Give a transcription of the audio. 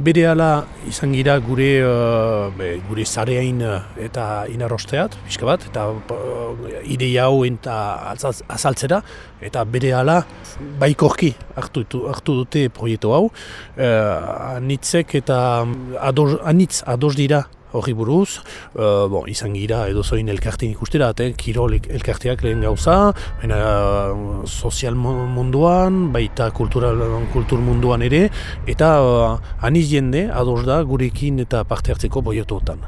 Bere ala izan gira gure, uh, gure zareain eta inarrosteat, pixka bat, eta uh, ideia hau eta azaltzera, eta bere ala baikorki hartu, hartu dute proiektu hau. Uh, anitzek eta ados, anitz ados dira Horri buruz, uh, bon, izan gira edo zoin elkartin ikustera, eh? kirol elkarteak lehen gauza, baina uh, sozial munduan, baita kultural, kultur munduan ere, eta uh, aniz jende ados da gurekin eta parte hartzeko boiototan.